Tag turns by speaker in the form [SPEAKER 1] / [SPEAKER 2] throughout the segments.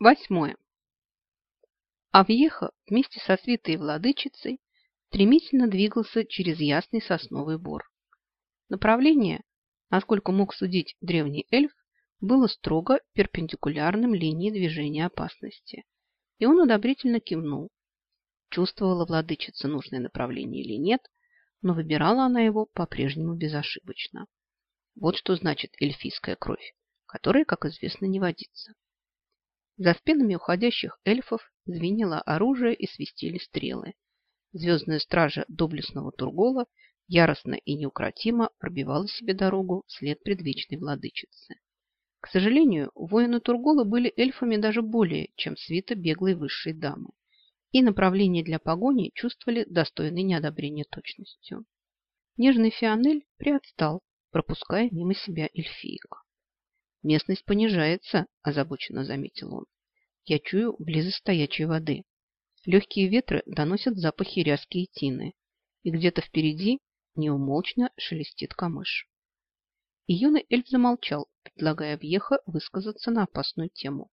[SPEAKER 1] Восьмое. Авьеха вместе со свитой владычицей стремительно двигался через ясный сосновый бор. Направление, насколько мог судить древний эльф, было строго перпендикулярным линии движения опасности, и он одобрительно кивнул. Чувствовала владычица нужное направление или нет, но выбирала она его по-прежнему безошибочно. Вот что значит эльфийская кровь, которая, как известно, не водится. За спинами уходящих эльфов звенело оружие и свистели стрелы. Звездная стража доблестного Тургола яростно и неукротимо пробивала себе дорогу вслед предвечной владычицы. К сожалению, воины Тургола были эльфами даже более, чем свита беглой высшей дамы, и направление для погони чувствовали достойной неодобрения точностью. Нежный Фионель приотстал, пропуская мимо себя эльфиек. «Местность понижается», – озабоченно заметил он. «Я чую близость стоячей воды. Легкие ветры доносят запахи ряски и тины, и где-то впереди неумолчно шелестит камыш». И юный эльф замолчал, предлагая Вьеха высказаться на опасную тему.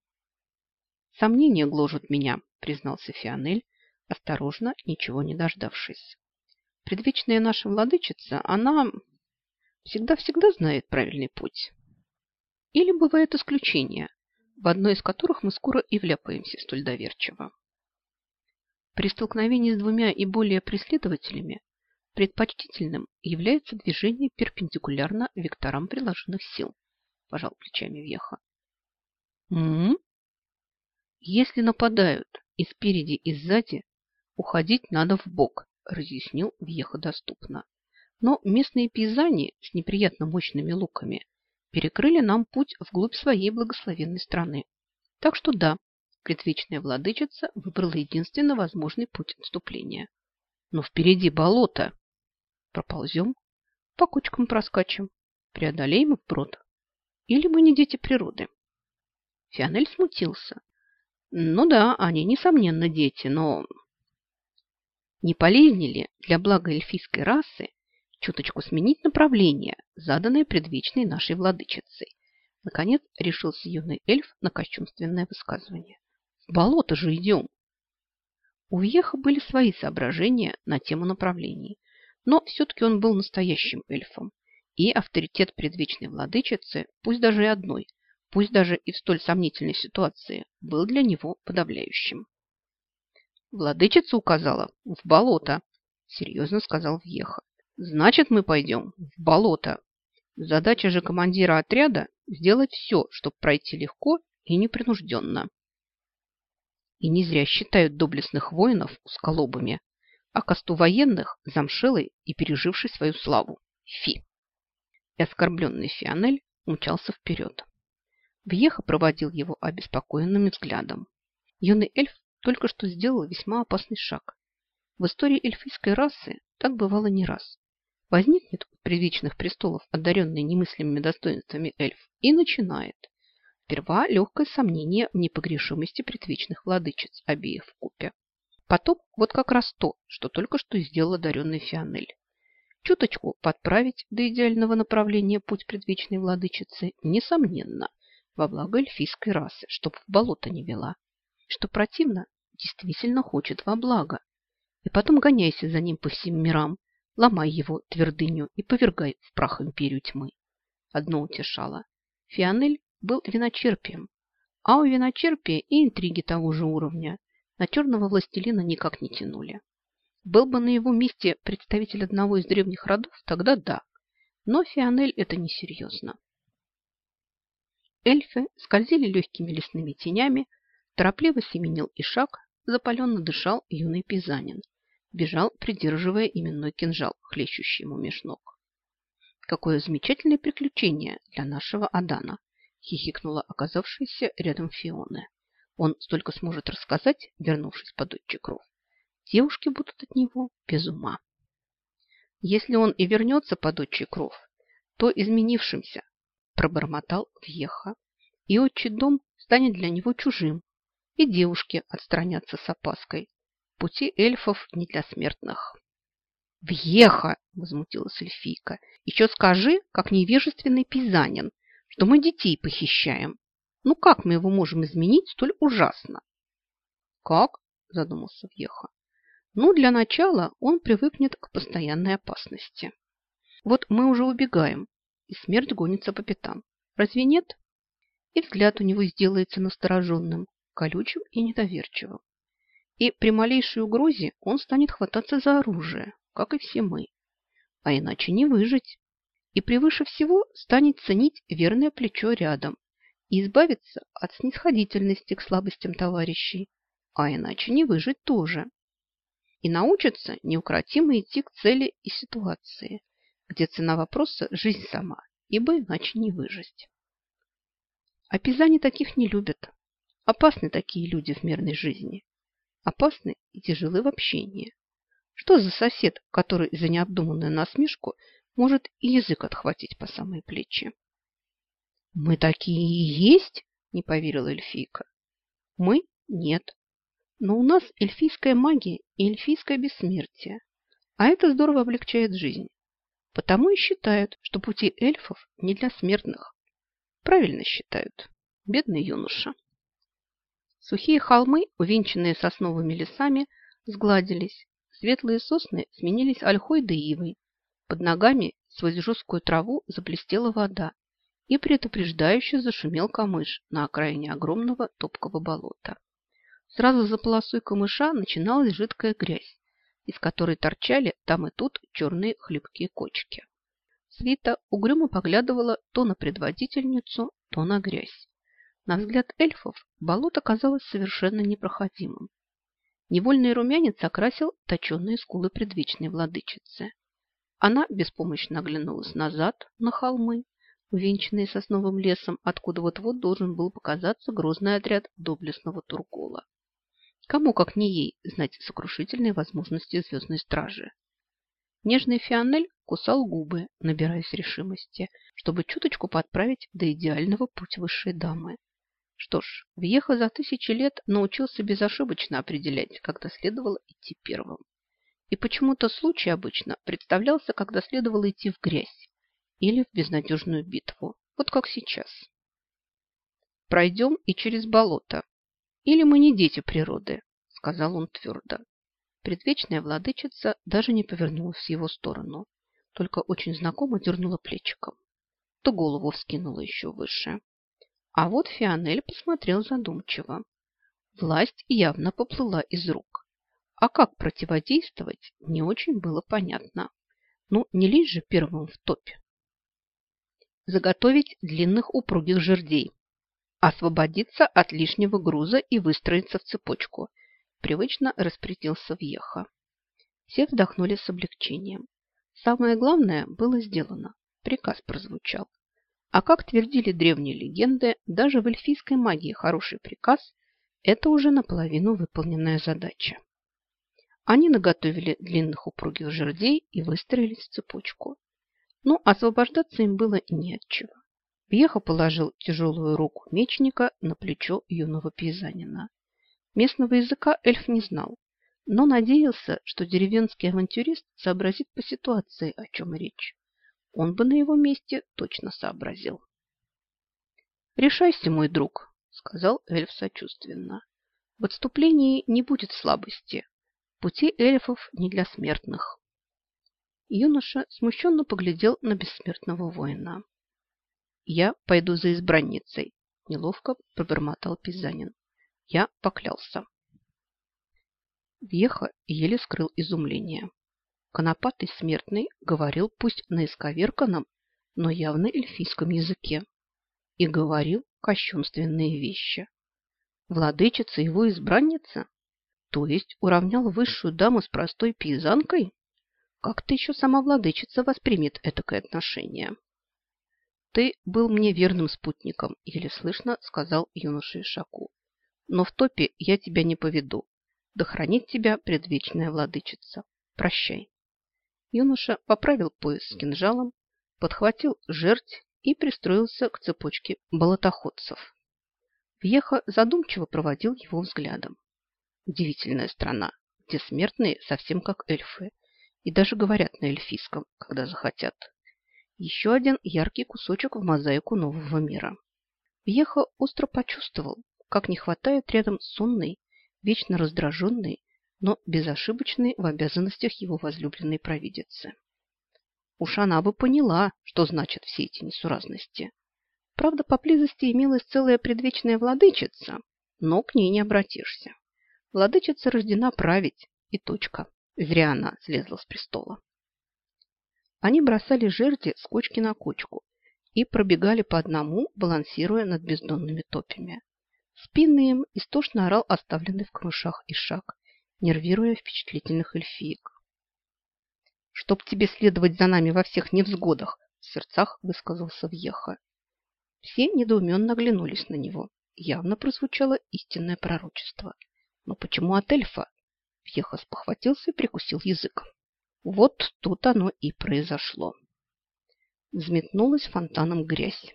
[SPEAKER 1] «Сомнения гложут меня», – признался Фионель, осторожно, ничего не дождавшись. «Предвечная наша владычица, она всегда-всегда знает правильный путь». Или бывает исключение, в одно из которых мы скоро и вляпаемся столь доверчиво. При столкновении с двумя и более преследователями предпочтительным является движение перпендикулярно векторам приложенных сил, пожал плечами Веха. -м, Если нападают и спереди, и сзади, уходить надо в бок, разъяснил Веха доступно. Но местные пейзани с неприятно мощными луками перекрыли нам путь вглубь своей благословенной страны. Так что да, предвечная владычица выбрала единственно возможный путь отступления. Но впереди болото. Проползем, по кочкам проскачем, преодолеем их брод. Или мы не дети природы? Фионель смутился. Ну да, они, несомненно, дети, но... Не полезнее для блага эльфийской расы чуточку сменить направление, заданное предвечной нашей владычицей. Наконец решился юный эльф на кощунственное высказывание. В болото же идем. У Вьеха были свои соображения на тему направлений, но все-таки он был настоящим эльфом, и авторитет предвечной владычицы, пусть даже и одной, пусть даже и в столь сомнительной ситуации, был для него подавляющим. Владычица указала в болото, серьезно сказал Вьеха. Значит, мы пойдем в болото. Задача же командира отряда – сделать все, чтобы пройти легко и непринужденно. И не зря считают доблестных воинов усколобами, а косту военных – замшелой и пережившей свою славу. Фи! И оскорбленный Фионель умчался вперед. Вьеха проводил его обеспокоенным взглядом. Юный эльф только что сделал весьма опасный шаг. В истории эльфийской расы так бывало не раз. Возникнет у привычных престолов одаренный немыслимыми достоинствами эльф и начинает. Сперва легкое сомнение в непогрешимости предвечных владычиц обеих в купе. Потом вот как раз то, что только что сделал одаренный Фионель. Чуточку подправить до идеального направления путь предвечной владычицы, несомненно, во благо эльфийской расы, чтоб в болото не вела. Что противно, действительно хочет во благо. И потом гоняйся за ним по всем мирам, Ломай его твердыню и повергай в прах империю тьмы. Одно утешало. Фионель был виночерпием, а у виночерпия и интриги того же уровня на черного властелина никак не тянули. Был бы на его месте представитель одного из древних родов, тогда да. Но Фионель это несерьезно. Эльфы скользили легкими лесными тенями, торопливо семенил и шаг, запаленно дышал юный пизанин бежал, придерживая именной кинжал, хлещущий ему меж ног. «Какое замечательное приключение для нашего Адана!» хихикнула оказавшаяся рядом Фиона. «Он столько сможет рассказать, вернувшись под отчий кров. Девушки будут от него без ума». «Если он и вернется под отчий кров, то изменившимся», пробормотал Вьеха, «и отчий дом станет для него чужим, и девушки отстранятся с опаской, Пути эльфов не для смертных. «Въеха!» – возмутилась эльфийка. «Еще скажи, как невежественный пизанин, что мы детей похищаем. Ну как мы его можем изменить столь ужасно? Как? Задумался Вьеха. Ну, для начала он привыкнет к постоянной опасности. Вот мы уже убегаем, и смерть гонится по пятам. Разве нет? И взгляд у него сделается настороженным, колючим и недоверчивым. И при малейшей угрозе он станет хвататься за оружие, как и все мы. А иначе не выжить. И превыше всего станет ценить верное плечо рядом и избавиться от снисходительности к слабостям товарищей, а иначе не выжить тоже. И научится неукротимо идти к цели и ситуации, где цена вопроса – жизнь сама, ибо иначе не выжить. А пизани таких не любят. Опасны такие люди в мирной жизни. Опасны и тяжелы в общении. Что за сосед, который за необдуманную насмешку может и язык отхватить по самые плечи? «Мы такие и есть?» – не поверила эльфийка. «Мы? Нет. Но у нас эльфийская магия и эльфийское бессмертие. А это здорово облегчает жизнь. Потому и считают, что пути эльфов не для смертных. Правильно считают. Бедный юноша. Сухие холмы, увенчанные сосновыми лесами, сгладились. Светлые сосны сменились ольхой да ивой. Под ногами сквозь жесткую траву заблестела вода, и предупреждающе зашумел камыш на окраине огромного топкого болота. Сразу за полосой камыша начиналась жидкая грязь, из которой торчали там и тут черные хлипкие кочки. Свита угрюмо поглядывала то на предводительницу, то на грязь. На взгляд эльфов болото казалось совершенно непроходимым. Невольный румянец окрасил точенные скулы предвечной владычицы. Она беспомощно оглянулась назад на холмы, увенчанные сосновым лесом, откуда вот-вот должен был показаться грозный отряд доблестного Тургола. Кому, как не ей, знать сокрушительные возможности звездной стражи? Нежный Фионель кусал губы, набираясь решимости, чтобы чуточку подправить до идеального путь высшей дамы. Что ж, въеха за тысячи лет научился безошибочно определять, когда следовало идти первым. И почему-то случай обычно представлялся, когда следовало идти в грязь или в безнадежную битву, вот как сейчас. «Пройдем и через болото. Или мы не дети природы», — сказал он твердо. Предвечная владычица даже не повернулась в его сторону, только очень знакомо дернула плечиком. То голову вскинула еще выше. А вот Фионель посмотрел задумчиво. Власть явно поплыла из рук. А как противодействовать, не очень было понятно. Ну, не лишь же первым в топе. Заготовить длинных упругих жердей. Освободиться от лишнего груза и выстроиться в цепочку. Привычно распорядился Вьеха. Все вздохнули с облегчением. Самое главное было сделано. Приказ прозвучал. А как твердили древние легенды, даже в эльфийской магии хороший приказ – это уже наполовину выполненная задача. Они наготовили длинных упругих жердей и выстроились в цепочку. Но освобождаться им было не от. Вьеха положил тяжелую руку мечника на плечо юного пейзанина. Местного языка эльф не знал, но надеялся, что деревенский авантюрист сообразит по ситуации, о чем речь. Он бы на его месте точно сообразил. «Решайся, мой друг», — сказал эльф сочувственно. «В отступлении не будет слабости. Пути эльфов не для смертных». Юноша смущенно поглядел на бессмертного воина. «Я пойду за избранницей», — неловко пробормотал Пизанин. «Я поклялся». Веха еле скрыл изумление. Конопатый смертный говорил пусть на исковерканном, но явно эльфийском языке. И говорил кощунственные вещи. Владычица его избранница? То есть уравнял высшую даму с простой пейзанкой? Как-то еще сама владычица воспримет этакое отношение. «Ты был мне верным спутником», — еле слышно сказал юноша Ишаку. «Но в топе я тебя не поведу. Да хранит тебя предвечная владычица. Прощай». Юноша поправил пояс с кинжалом, подхватил жерть и пристроился к цепочке болотоходцев. Вьеха задумчиво проводил его взглядом. Удивительная страна, где смертные совсем как эльфы и даже говорят на эльфийском, когда захотят. Еще один яркий кусочек в мозаику нового мира. Вьеха остро почувствовал, как не хватает рядом сонной, вечно раздраженной, но безошибочной в обязанностях его возлюбленной провидицы. Уж она бы поняла, что значат все эти несуразности. Правда, поблизости имелась целая предвечная владычица, но к ней не обратишься. Владычица рождена править, и точка. Зря она слезла с престола. Они бросали жерди с кочки на кочку и пробегали по одному, балансируя над бездонными топями. Спинный им истошно орал оставленный в крушах и шаг, нервируя впечатлительных эльфиек. «Чтоб тебе следовать за нами во всех невзгодах!» в сердцах высказался Вьеха. Все недоуменно оглянулись на него. Явно прозвучало истинное пророчество. Но почему от эльфа? Вьеха спохватился и прикусил язык. Вот тут оно и произошло. Взметнулась фонтаном грязь,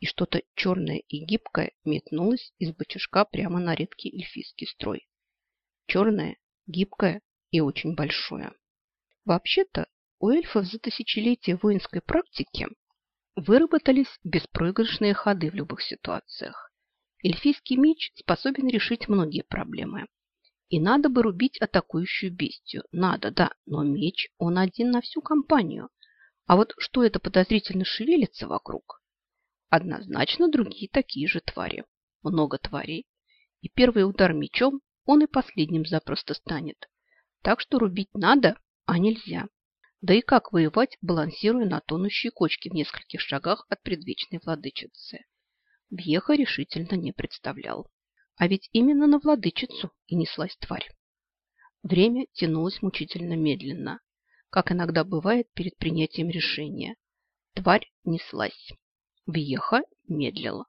[SPEAKER 1] и что-то черное и гибкое метнулось из бочажка прямо на редкий эльфийский строй. Черное, гибкое и очень большое. Вообще-то у эльфов за тысячелетия воинской практики выработались беспроигрышные ходы в любых ситуациях. Эльфийский меч способен решить многие проблемы. И надо бы рубить атакующую бестию. Надо, да, но меч, он один на всю компанию. А вот что это подозрительно шевелится вокруг? Однозначно другие такие же твари. Много тварей. И первый удар мечом он и последним запросто станет. Так что рубить надо, а нельзя. Да и как воевать, балансируя на тонущей кочке в нескольких шагах от предвечной владычицы? Бьеха решительно не представлял. А ведь именно на владычицу и неслась тварь. Время тянулось мучительно медленно, как иногда бывает перед принятием решения. Тварь неслась. Вьеха медлила.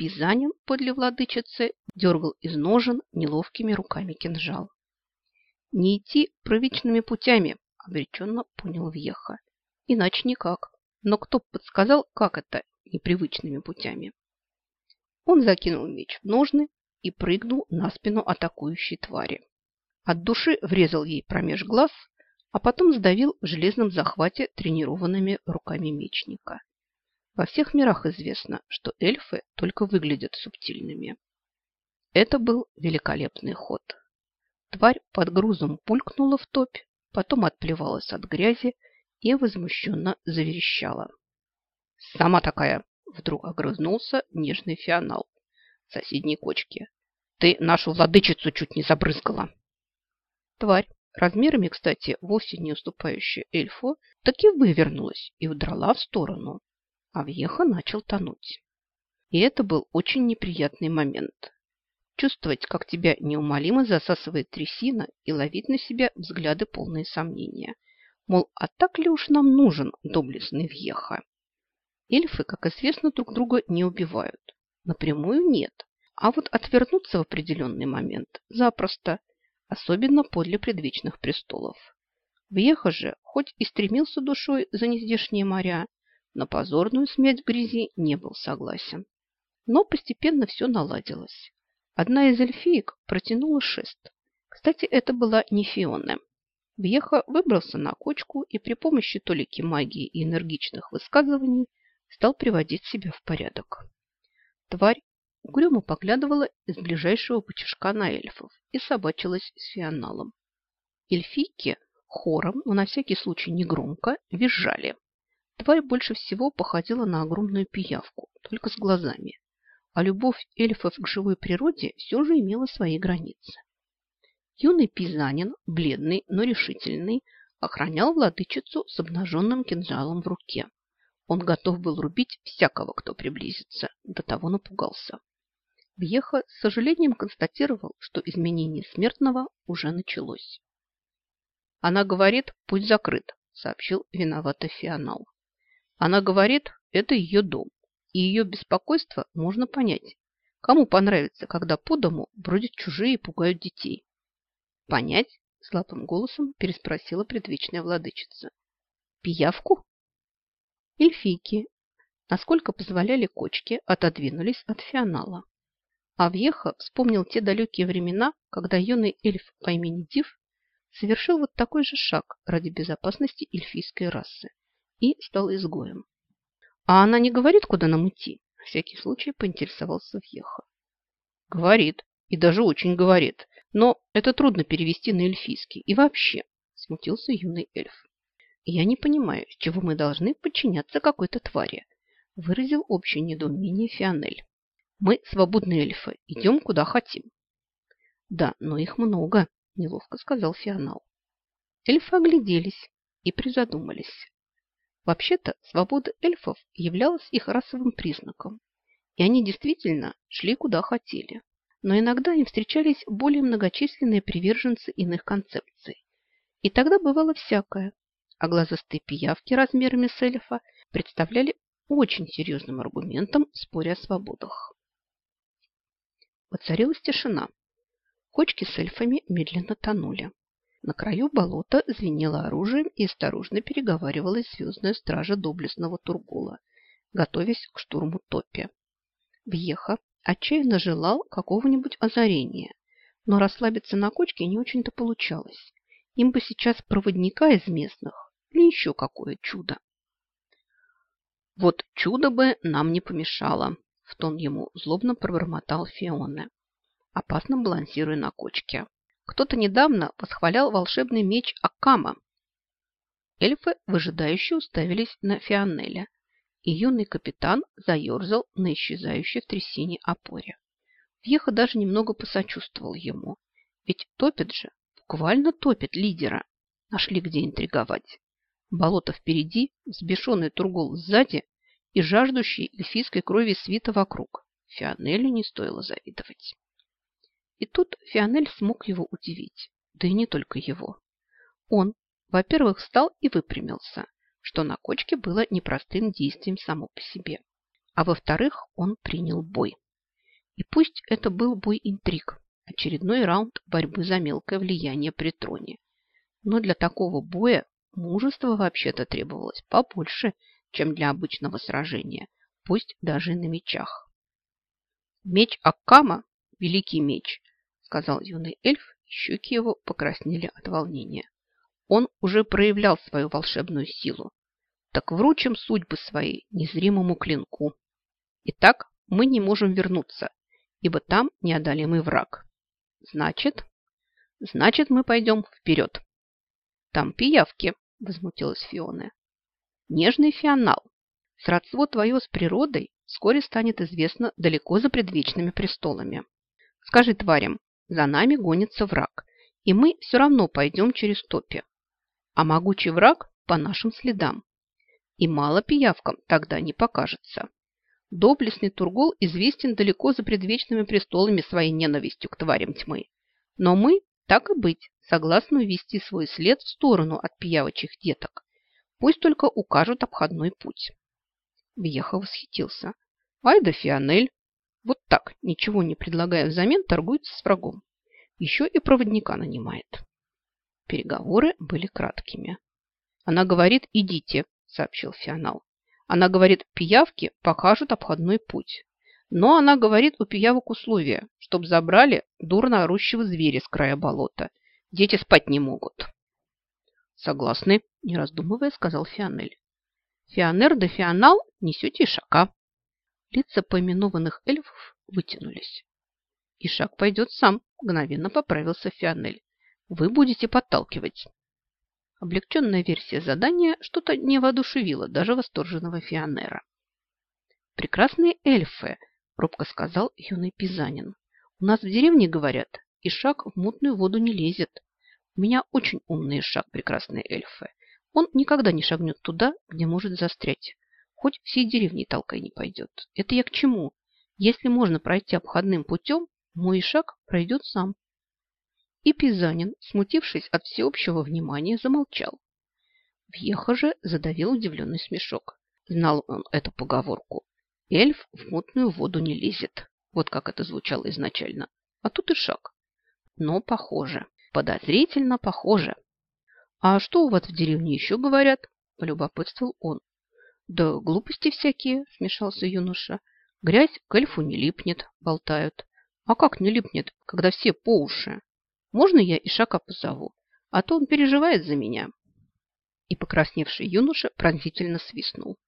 [SPEAKER 1] Пизанин подле владычицы дергал из ножен неловкими руками кинжал. «Не идти провичными путями», – обреченно понял Вьеха. «Иначе никак. Но кто подсказал, как это непривычными путями?» Он закинул меч в ножны и прыгнул на спину атакующей твари. От души врезал ей промеж глаз, а потом сдавил в железном захвате тренированными руками мечника. Во всех мирах известно, что эльфы только выглядят субтильными. Это был великолепный ход. Тварь под грузом пулькнула в топь, потом отплевалась от грязи и возмущенно заверещала. «Сама такая!» – вдруг огрызнулся нежный фианал соседней кочке. Ты нашу владычицу чуть не забрызгала. Тварь, размерами, кстати, вовсе не уступающая эльфу, таки вывернулась и удрала в сторону. А Вьеха начал тонуть. И это был очень неприятный момент. Чувствовать, как тебя неумолимо засасывает трясина и ловить на себя взгляды полные сомнения. Мол, а так ли уж нам нужен доблестный Вьеха? Эльфы, как известно, друг друга не убивают. Напрямую нет. А вот отвернуться в определенный момент запросто, особенно подле предвечных престолов. Вьеха же, хоть и стремился душой за нездешние моря, на позорную смерть грязи не был согласен. Но постепенно все наладилось. Одна из эльфиек протянула шест. Кстати, это была не Фиона. Вьеха выбрался на кочку и при помощи толики магии и энергичных высказываний стал приводить себя в порядок. Тварь угрюмо поглядывала из ближайшего бычажка на эльфов и собачилась с фианалом. Эльфийки хором, но на всякий случай негромко, визжали. Тварь больше всего походила на огромную пиявку, только с глазами. А любовь эльфов к живой природе все же имела свои границы. Юный пизанин, бледный, но решительный, охранял владычицу с обнаженным кинжалом в руке. Он готов был рубить всякого, кто приблизится. До того напугался. Вьеха с сожалением констатировал, что изменение смертного уже началось. «Она говорит, путь закрыт», – сообщил виноватый Фианал. «Она говорит, это ее дом, и ее беспокойство можно понять. Кому понравится, когда по дому бродят чужие и пугают детей?» «Понять?» – слабым голосом переспросила предвечная владычица. «Пиявку?» Эльфийки, насколько позволяли кочки, отодвинулись от фианала. А Вьеха вспомнил те далекие времена, когда юный эльф по имени Див совершил вот такой же шаг ради безопасности эльфийской расы и стал изгоем. «А она не говорит, куда нам идти?» всякий случай поинтересовался Вьеха. Говорит, и даже очень говорит, но это трудно перевести на эльфийский. И вообще, смутился юный эльф. Я не понимаю, с чего мы должны подчиняться какой-то твари, выразил общее недоумение Фионель. Мы свободные эльфы, идем куда хотим. Да, но их много, неловко сказал Фионал. Эльфы огляделись и призадумались. Вообще-то свобода эльфов являлась их расовым признаком, и они действительно шли куда хотели. Но иногда им встречались более многочисленные приверженцы иных концепций. И тогда бывало всякое, а глазастые пиявки размерами с эльфа представляли очень серьезным аргументом в споре о свободах. Воцарилась тишина. Кочки с эльфами медленно тонули. На краю болота звенело оружием и осторожно переговаривалась звездная стража доблестного Тургула, готовясь к штурму топи. Вьеха отчаянно желал какого-нибудь озарения, но расслабиться на кочке не очень-то получалось. Им бы сейчас проводника из местных или еще какое чудо. Вот чудо бы нам не помешало, в тон ему злобно пробормотал Фионе, опасно балансируя на кочке. Кто-то недавно восхвалял волшебный меч Аккама. Эльфы выжидающе уставились на Фионеля, и юный капитан заерзал на исчезающей в трясине опоре. Вьеха даже немного посочувствовал ему, ведь топит же, буквально топит лидера. Нашли где интриговать. Болото впереди, взбешенный Тургол сзади и жаждущий эльфийской крови свита вокруг. Фионелю не стоило завидовать. И тут Фионель смог его удивить. Да и не только его. Он, во-первых, встал и выпрямился, что на кочке было непростым действием само по себе. А во-вторых, он принял бой. И пусть это был бой интриг, очередной раунд борьбы за мелкое влияние при троне. Но для такого боя мужество вообще-то требовалось побольше, чем для обычного сражения, пусть даже и на мечах. Меч Аккама, великий меч, сказал юный эльф, щеки его покраснели от волнения. Он уже проявлял свою волшебную силу. Так вручим судьбы свои незримому клинку. Итак, мы не можем вернуться, ибо там неодолимый враг. Значит, значит, мы пойдем вперед. Там пиявки, возмутилась Фиона. Нежный фионал. Сродство твое с природой вскоре станет известно далеко за предвечными престолами. Скажи тварям, за нами гонится враг, и мы все равно пойдем через топи. А могучий враг по нашим следам. И мало пиявкам тогда не покажется. Доблестный Тургол известен далеко за предвечными престолами своей ненавистью к тварям тьмы. Но мы, так и быть, согласны увести свой след в сторону от пиявочих деток. Пусть только укажут обходной путь. Вьеха восхитился. Ай да Фионель, вот так, ничего не предлагая взамен, торгуется с врагом. Еще и проводника нанимает. Переговоры были краткими. Она говорит «идите», сообщил Фионал. Она говорит «пиявки покажут обходной путь». Но она говорит у пиявок условия, чтоб забрали дурно орущего зверя с края болота. Дети спать не могут. Согласны, не раздумывая, сказал Фионель. Фионер да Фионал несете ишака. Лица поименованных эльфов вытянулись. Ишак пойдет сам, мгновенно поправился Фионель. Вы будете подталкивать. Облегченная версия задания что-то не воодушевила даже восторженного Фионера. «Прекрасные эльфы», – робко сказал юный пизанин. «У нас в деревне говорят, Ишак в мутную воду не лезет. У меня очень умный Ишак, прекрасные эльфы. Он никогда не шагнет туда, где может застрять. Хоть всей деревни толкай не пойдет. Это я к чему? Если можно пройти обходным путем, мой шаг пройдет сам. И Пизанин, смутившись от всеобщего внимания, замолчал. Вьеха же задавил удивленный смешок. Знал он эту поговорку. Эльф в мутную воду не лезет. Вот как это звучало изначально. А тут и шаг. Но похоже. Подозрительно похоже. А что у вас в деревне еще говорят? Полюбопытствовал он. Да глупости всякие, смешался юноша. Грязь к эльфу не липнет, болтают. А как не липнет, когда все по уши? Можно я Ишака позову? А то он переживает за меня. И покрасневший юноша пронзительно свистнул.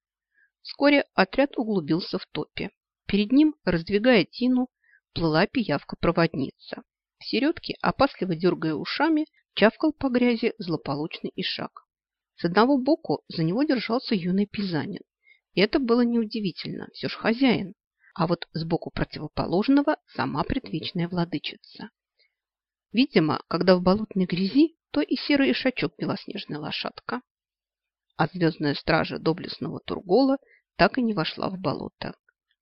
[SPEAKER 1] Вскоре отряд углубился в топе. перед ним, раздвигая тину, плыла пиявка-проводница. В середке, опасливо дергая ушами, чавкал по грязи злополучный ишак. С одного боку за него держался юный пизанин. И это было неудивительно, все ж хозяин. А вот сбоку противоположного сама предвечная владычица. Видимо, когда в болотной грязи, то и серый ишачок белоснежная лошадка. А звездная стража доблестного Тургола так и не вошла в болото.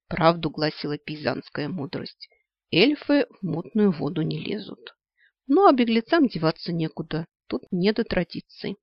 [SPEAKER 1] Правду гласила пизанская мудрость. Эльфы в мутную воду не лезут. Ну, а беглецам деваться некуда. Тут не до традиций.